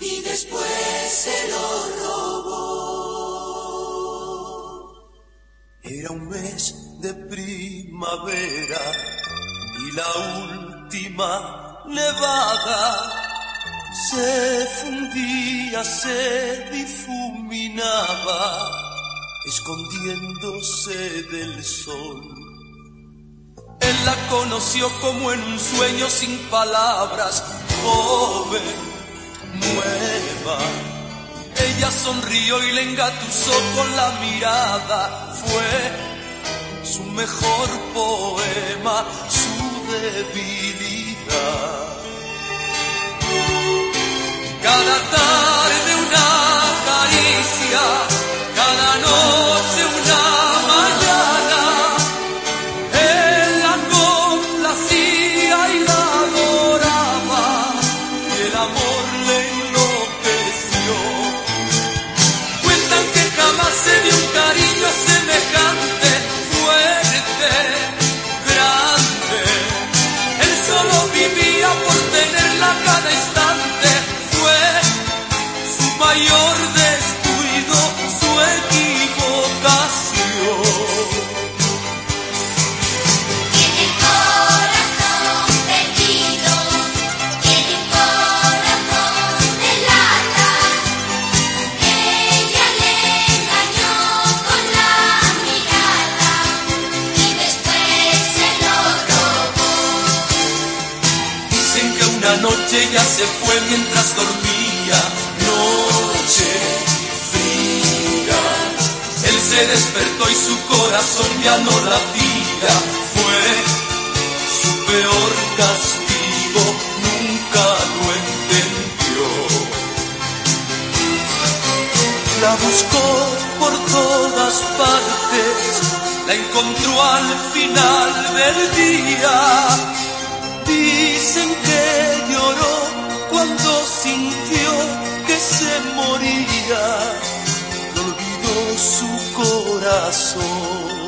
y después se lo robó. Era un mes de primavera y la última nevada se fundía, se difuminaba, escondiéndose del sol. Él la conoció como en un sueño sin palabras, joven, nueva. Ella sonrió y le engatusó con la mirada. Fue su mejor poema, su debilidad. Cada tarde una noche ya se fue mientras dormía, noche fría. Él se despertó y su corazón ya no latía. Fue su peor castigo, nunca lo entendió. La buscó por todas partes, la encontró al final del día. passou